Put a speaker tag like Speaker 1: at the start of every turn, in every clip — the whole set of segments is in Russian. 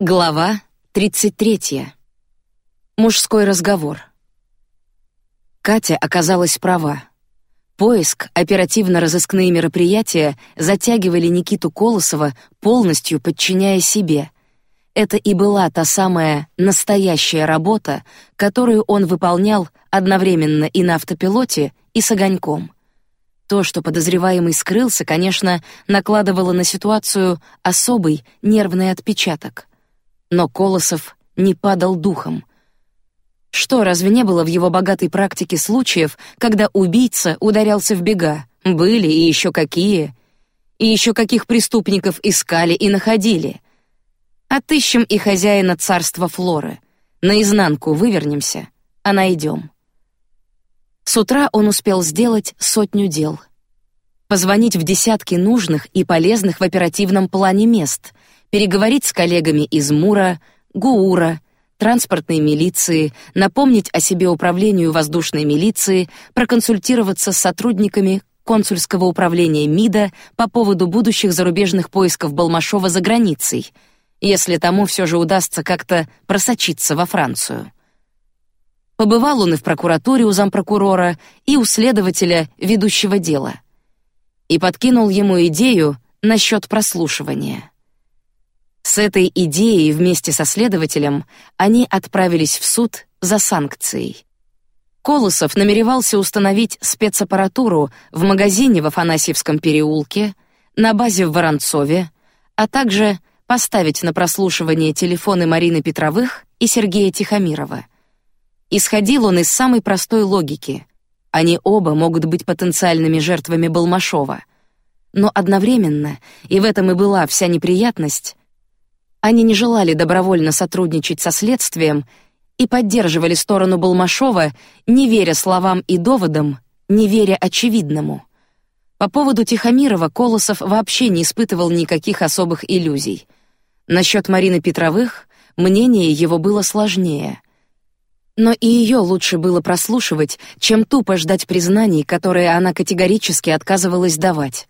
Speaker 1: Глава 33. Мужской разговор. Катя оказалась права. Поиск, оперативно-розыскные мероприятия затягивали Никиту Колосова, полностью подчиняя себе. Это и была та самая настоящая работа, которую он выполнял одновременно и на автопилоте, и с огоньком. То, что подозреваемый скрылся, конечно, накладывало на ситуацию особый нервный отпечаток — но Колосов не падал духом. Что, разве не было в его богатой практике случаев, когда убийца ударялся в бега? Были и еще какие. И еще каких преступников искали и находили. Отыщем и хозяина царства Флоры. Наизнанку вывернемся, а найдем. С утра он успел сделать сотню дел. Позвонить в десятки нужных и полезных в оперативном плане мест — переговорить с коллегами из МУРа, ГУРа, транспортной милиции, напомнить о себе управлению воздушной милиции, проконсультироваться с сотрудниками консульского управления МИДа по поводу будущих зарубежных поисков Балмашова за границей, если тому все же удастся как-то просочиться во Францию. Побывал он и в прокуратуре у зампрокурора, и у следователя, ведущего дела. И подкинул ему идею насчет прослушивания. С этой идеей вместе со следователем они отправились в суд за санкцией. Колосов намеревался установить спецаппаратуру в магазине в Афанасьевском переулке, на базе в Воронцове, а также поставить на прослушивание телефоны Марины Петровых и Сергея Тихомирова. Исходил он из самой простой логики: они оба могут быть потенциальными жертвами Балмашова. Но одновременно, и в этом и была вся неприятность, они не желали добровольно сотрудничать со следствием и поддерживали сторону Балмашова, не веря словам и доводам, не веря очевидному. По поводу Тихомирова Колосов вообще не испытывал никаких особых иллюзий. Насчет Марины Петровых мнение его было сложнее. Но и ее лучше было прослушивать, чем тупо ждать признаний, которые она категорически отказывалась давать.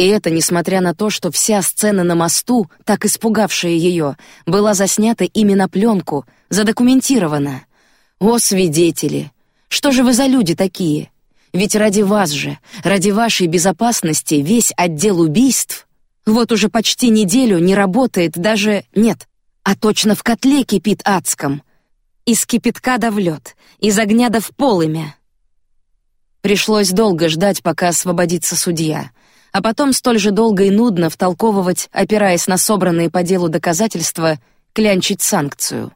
Speaker 1: И это несмотря на то, что вся сцена на мосту, так испугавшая ее, была заснята именно пленку, задокументирована. О свидетели, что же вы за люди такие? Ведь ради вас же, ради вашей безопасности весь отдел убийств вот уже почти неделю не работает даже нет, а точно в котле кипит адском. Из кипятка да в лед, из огня да в полымя. Пришлось долго ждать, пока освободится судья а потом столь же долго и нудно втолковывать, опираясь на собранные по делу доказательства, клянчить санкцию.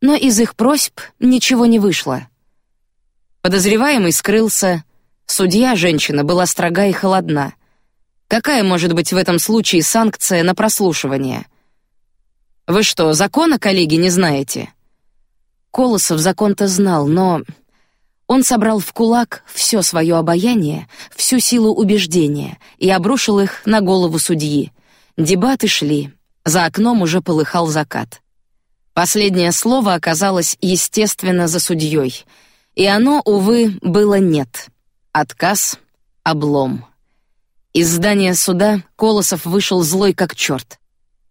Speaker 1: Но из их просьб ничего не вышло. Подозреваемый скрылся, судья женщина была строга и холодна. Какая может быть в этом случае санкция на прослушивание? Вы что, закона, коллеги, не знаете? Колосов закон-то знал, но он собрал в кулак все свое обаяние, всю силу убеждения и обрушил их на голову судьи. Дебаты шли. За окном уже полыхал закат. Последнее слово оказалось естественно за судьей, и оно, увы, было нет. Отказ, облом. Из здания суда Колосов вышел злой как черт.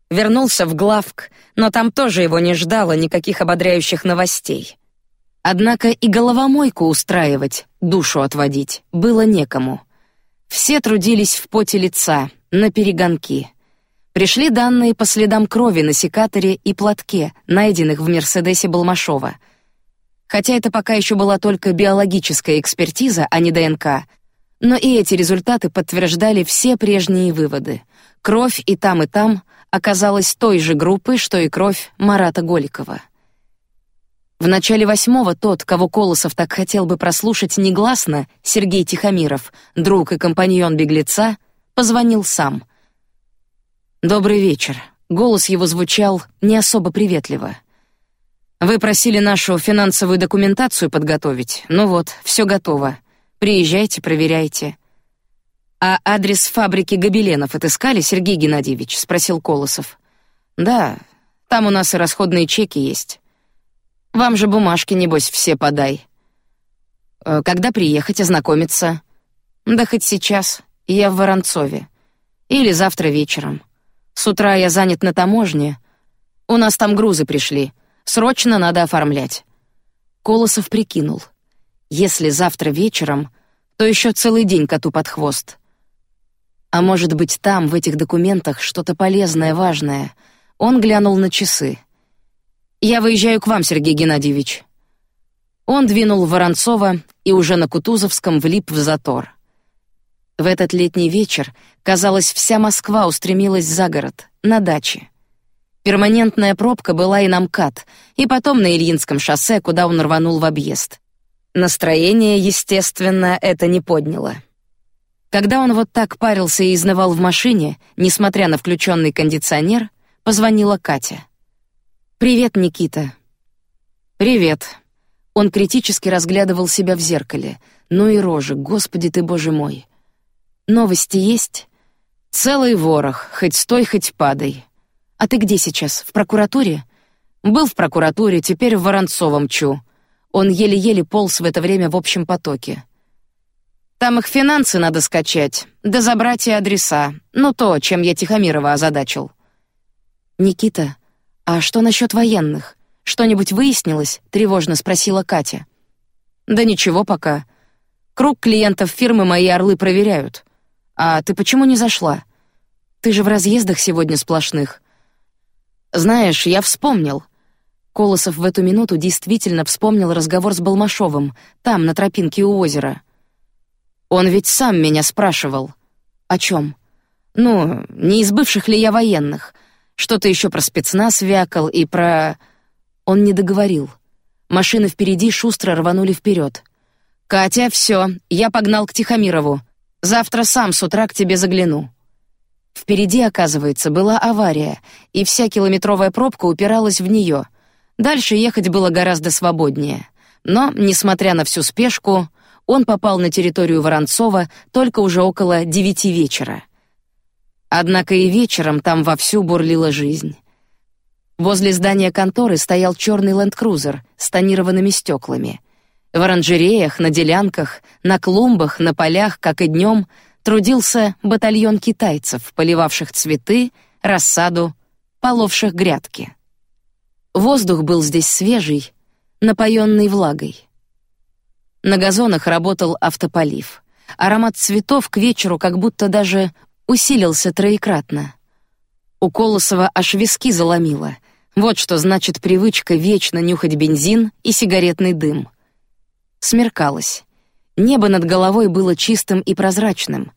Speaker 1: Вернулся в главк, но там тоже его не ждало никаких ободряющих новостей. Однако и головомойку устраивать, душу отводить было некому. Все трудились в поте лица, на перегонки. Пришли данные по следам крови на секаторе и платке, найденных в Мерседесе Балмашова. Хотя это пока еще была только биологическая экспертиза, а не ДНК, но и эти результаты подтверждали все прежние выводы. Кровь и там и там оказалась той же группы, что и кровь Марата Голикова. В начале восьмого тот, кого Колосов так хотел бы прослушать негласно, Сергей Тихомиров, друг и компаньон беглеца, позвонил сам. Добрый вечер. Голос его звучал не особо приветливо. Вы просили нашу финансовую документацию подготовить. Ну вот, все готово. Приезжайте, проверяйте. А адрес фабрики гобеленов отыскали, Сергей Геннадьевич? спросил Колосов. Да, там у нас и расходные чеки есть. Вам же бумажки небось все подай. Э, когда приехать ознакомиться? Да хоть сейчас. Я в Воронцове. Или завтра вечером. С утра я занят на таможне, У нас там грузы пришли. Срочно надо оформлять. Колосов прикинул. Если завтра вечером, то еще целый день коту под хвост. А может быть, там, в этих документах, что-то полезное, важное. Он глянул на часы. Я выезжаю к вам, Сергей Геннадьевич. Он двинул в Воронцово и уже на Кутузовском влип в затор. В этот летний вечер, казалось, вся Москва устремилась за город, на дачи. Перманентная пробка была и на МКАД, и потом на Ильинском шоссе, куда он рванул в объезд. Настроение, естественно, это не подняло. Когда он вот так парился и изнывал в машине, несмотря на включенный кондиционер, позвонила Катя. Привет, Никита. Привет. Он критически разглядывал себя в зеркале. Ну и рожи, господи ты боже мой. Новости есть? Целый ворох, хоть стой, хоть падай. А ты где сейчас? В прокуратуре? Был в прокуратуре, теперь в Воронцовом чу. Он еле-еле полз в это время в общем потоке. Там их финансы надо скачать, да забрать и адреса. Ну то, чем я Тихомирова озадачил. Никита, а что насчет военных? Что-нибудь выяснилось? Тревожно спросила Катя. Да ничего пока. Круг клиентов фирмы мои орлы проверяют. А ты почему не зашла? Ты же в разъездах сегодня сплошных. Знаешь, я вспомнил. Колосов в эту минуту действительно вспомнил разговор с Балмашовым, там, на тропинке у озера. Он ведь сам меня спрашивал. О чем? Ну, не из бывших ли я военных? Что-то еще про спецназ вякал и про... Он не договорил. Машины впереди шустро рванули вперед. Катя, все, я погнал к Тихомирову. Завтра сам с утра к тебе загляну. Впереди, оказывается, была авария, и вся километровая пробка упиралась в нее — Дальше ехать было гораздо свободнее. Но, несмотря на всю спешку, он попал на территорию Воронцова только уже около девяти вечера. Однако и вечером там вовсю бурлила жизнь. Возле здания конторы стоял черный ленд-крузер с тонированными стеклами. В оранжереях, на делянках, на клумбах, на полях, как и днем, трудился батальон китайцев, поливавших цветы, рассаду, половших грядки. Воздух был здесь свежий, напоенный влагой. На газонах работал автополив. Аромат цветов к вечеру как будто даже усилился троекратно. У Колосова аж виски заломило. Вот что значит привычка вечно нюхать бензин и сигаретный дым. Смеркалось. Небо над головой было чистым и прозрачным.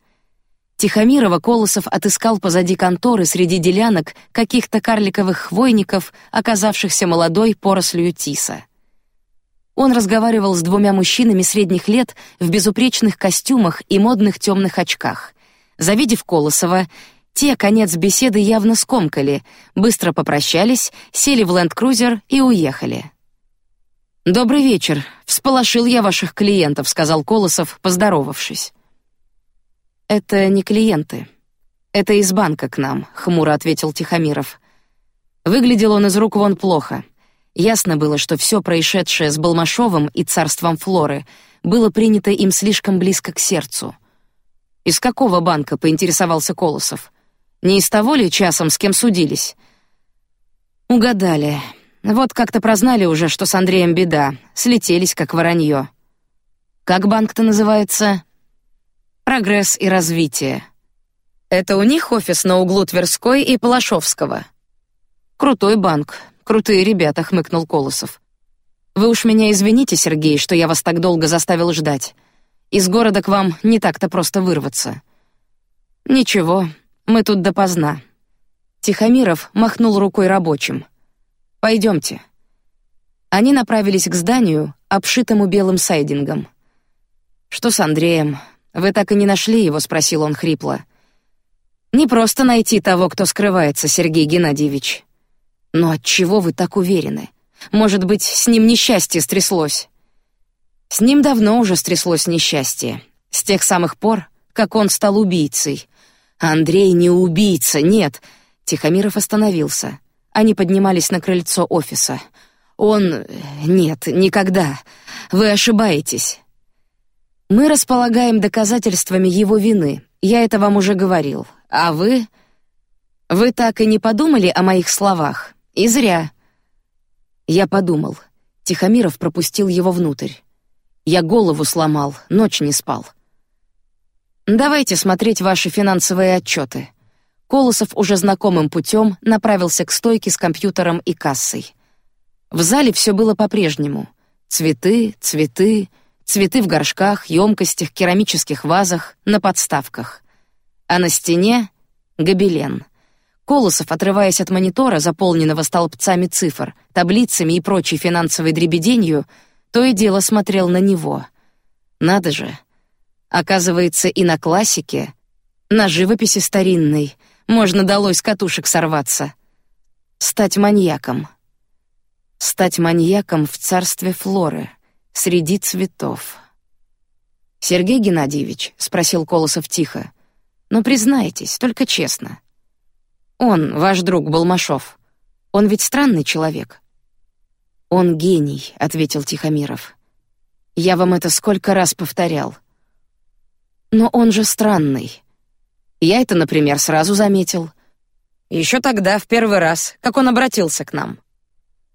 Speaker 1: Тихомирова Колосов отыскал позади конторы среди делянок каких-то карликовых хвойников, оказавшихся молодой порослью тиса. Он разговаривал с двумя мужчинами средних лет в безупречных костюмах и модных темных очках. Завидев Колосова, те конец беседы явно скомкали, быстро попрощались, сели в ленд-крузер и уехали. Добрый вечер. Всполошил я ваших клиентов, сказал Колосов, поздоровавшись. Это не клиенты. Это из банка к нам, хмуро ответил Тихомиров. Выглядел он из рук вон плохо. Ясно было, что все происшедшее с Балмашовым и царством Флоры было принято им слишком близко к сердцу. Из какого банка? поинтересовался Колосов. Не из того ли часом, с кем судились? Угадали. Вот как-то прознали уже, что с Андреем беда, слетелись как воронье. Как банк-то называется? Прогресс и развитие. Это у них офис на углу Тверской и Палашовского. Крутой банк, крутые ребята, хмыкнул Колосов. Вы уж меня извините, Сергей, что я вас так долго заставил ждать. Из города к вам не так-то просто вырваться. Ничего, мы тут допоздна. Тихомиров махнул рукой рабочим. Пойдемте. Они направились к зданию, обшитому белым сайдингом. Что с Андреем? Вы так и не нашли его, спросил он хрипло. Не просто найти того, кто скрывается, Сергей Геннадьевич. Но от чего вы так уверены? Может быть, с ним несчастье стряслось? С ним давно уже стряслось несчастье, с тех самых пор, как он стал убийцей. Андрей не убийца, нет. Тихомиров остановился. Они поднимались на крыльцо офиса. Он нет, никогда. Вы ошибаетесь. Мы располагаем доказательствами его вины. Я это вам уже говорил. А вы? Вы так и не подумали о моих словах? И зря. Я подумал. Тихомиров пропустил его внутрь. Я голову сломал, ночь не спал. Давайте смотреть ваши финансовые отчеты. Колосов уже знакомым путем направился к стойке с компьютером и кассой. В зале все было по-прежнему: цветы, цветы, цветы в горшках, емкостях, керамических вазах, на подставках, а на стене гобелен. Колосов, отрываясь от монитора, заполненного столбцами цифр, таблицами и прочей финансовой дребеденью, то и дело смотрел на него. Надо же, оказывается, и на классике, на живописи старинной можно долой с катушек сорваться, стать маньяком, стать маньяком в царстве Флоры, среди цветов. Сергей Геннадьевич спросил Колосов тихо, «Ну, признайтесь, только честно. Он, ваш друг Балмашов, он ведь странный человек. Он гений, ответил Тихомиров. Я вам это сколько раз повторял. Но он же странный. Я это, например, сразу заметил. Еще тогда, в первый раз, как он обратился к нам.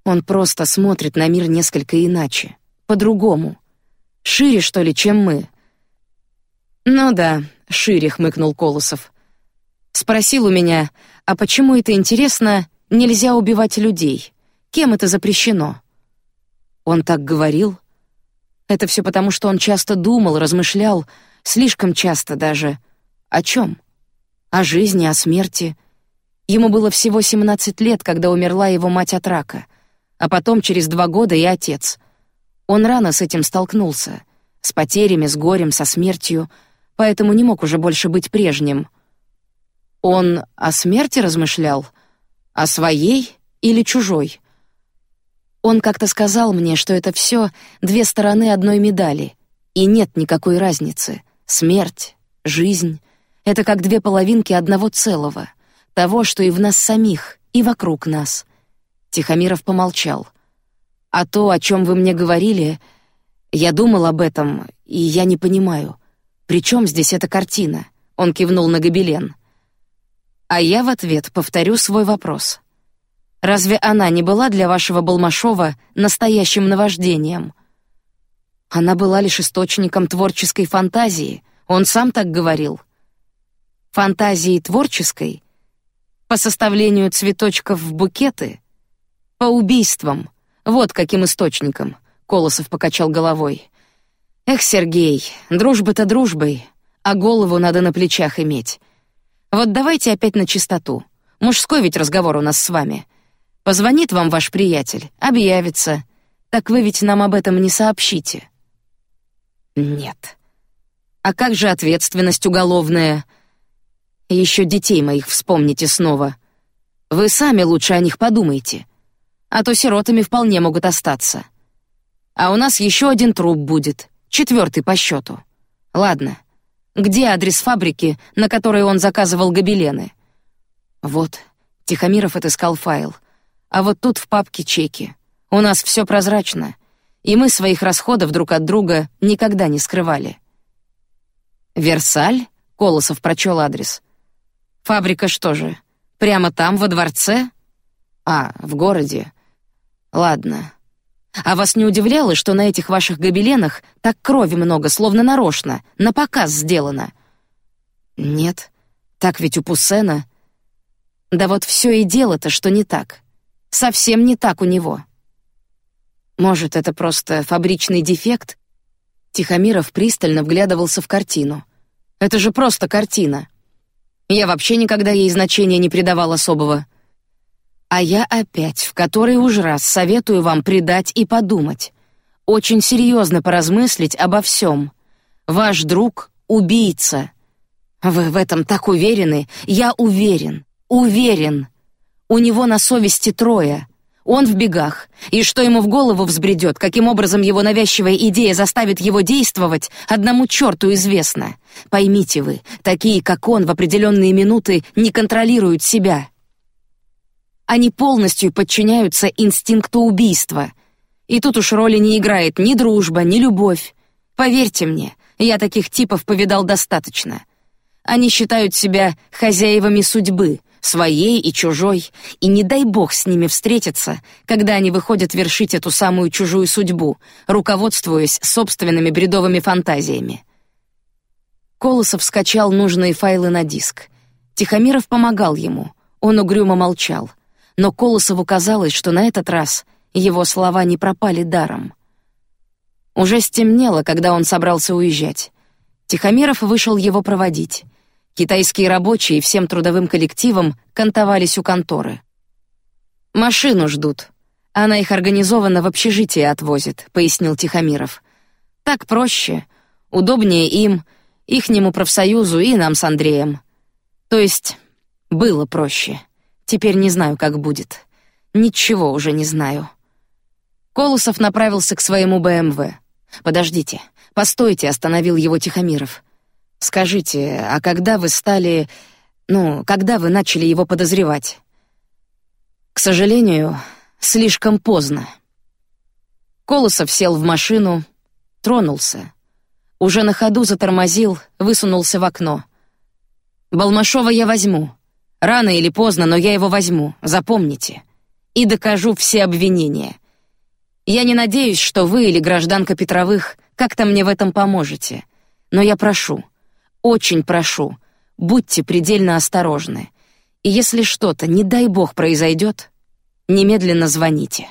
Speaker 1: Он просто смотрит на мир несколько иначе, по-другому, шире что ли, чем мы. Ну да, шире хмыкнул Колосов. Спросил у меня, а почему это интересно? Нельзя убивать людей. Кем это запрещено? Он так говорил. Это все потому, что он часто думал, размышлял, слишком часто даже. О чем? О жизни, о смерти. Ему было всего 17 лет, когда умерла его мать от рака, а потом через два года и отец. Он рано с этим столкнулся, с потерями, с горем, со смертью, поэтому не мог уже больше быть прежним. Он о смерти размышлял, о своей или чужой. Он как-то сказал мне, что это все две стороны одной медали, и нет никакой разницы. Смерть, жизнь — это как две половинки одного целого, того, что и в нас самих, и вокруг нас. Тихомиров помолчал. А то, о чем вы мне говорили, я думал об этом, и я не понимаю, при чем здесь эта картина? Он кивнул на гобелен. А я в ответ повторю свой вопрос. Разве она не была для вашего Балмашова настоящим наваждением? Она была лишь источником творческой фантазии. Он сам так говорил. Фантазии творческой по составлению цветочков в букеты, по убийствам. Вот каким источником. Колосов покачал головой. Эх, Сергей, дружба-то дружбой, а голову надо на плечах иметь. Вот давайте опять на чистоту. Мужской ведь разговор у нас с вами. Позвонит вам ваш приятель, объявится. Так вы ведь нам об этом не сообщите. Нет. А как же ответственность уголовная? Еще детей моих вспомните снова. Вы сами лучше о них подумайте, а то сиротами вполне могут остаться. А у нас еще один труп будет, четвертый по счету. Ладно. Где адрес фабрики, на которой он заказывал гобелены? Вот. Тихомиров отыскал файл. А вот тут в папке чеки. У нас все прозрачно, и мы своих расходов друг от друга никогда не скрывали. Версаль? Колосов прочел адрес. Фабрика что же? Прямо там во дворце? А, в городе. Ладно. А вас не удивляло, что на этих ваших гобеленах так крови много, словно нарочно, на показ сделано? Нет, так ведь у Пуссена. Да вот все и дело-то, что не так. Совсем не так у него. Может, это просто фабричный дефект? Тихомиров пристально вглядывался в картину. Это же просто картина. Я вообще никогда ей значения не придавал особого. А я опять, в который уж раз советую вам предать и подумать, очень серьезно поразмыслить обо всем. Ваш друг убийца. Вы в этом так уверены? Я уверен, уверен. У него на совести трое. Он в бегах, и что ему в голову взбредет, каким образом его навязчивая идея заставит его действовать, одному черту известно. Поймите вы, такие как он в определенные минуты не контролируют себя. Они полностью подчиняются инстинкту убийства. И тут уж роли не играет ни дружба, ни любовь. Поверьте мне, я таких типов повидал достаточно. Они считают себя хозяевами судьбы, своей и чужой, и не дай бог с ними встретиться, когда они выходят вершить эту самую чужую судьбу, руководствуясь собственными бредовыми фантазиями. Колосов скачал нужные файлы на диск. Тихомиров помогал ему. Он угрюмо молчал, но Колосову казалось, что на этот раз его слова не пропали даром. Уже стемнело, когда он собрался уезжать. Тихомиров вышел его проводить. Китайские рабочие всем трудовым коллективом кантовались у конторы. Машину ждут. Она их организованно в общежитие отвозит, пояснил Тихомиров. Так проще, удобнее им, ихнему профсоюзу и нам с Андреем. То есть было проще. Теперь не знаю, как будет. Ничего уже не знаю. Колосов направился к своему БМВ. Подождите, постойте, остановил его Тихомиров. Скажите, а когда вы стали, ну, когда вы начали его подозревать? К сожалению, слишком поздно. Колосов сел в машину, тронулся. Уже на ходу затормозил, высунулся в окно. Балмашова я возьму. Рано или поздно, но я его возьму. Запомните. И докажу все обвинения. Я не надеюсь, что вы или гражданка Петровых как-то мне в этом поможете. Но я прошу, очень прошу, будьте предельно осторожны. И если что-то, не дай бог, произойдет, немедленно звоните.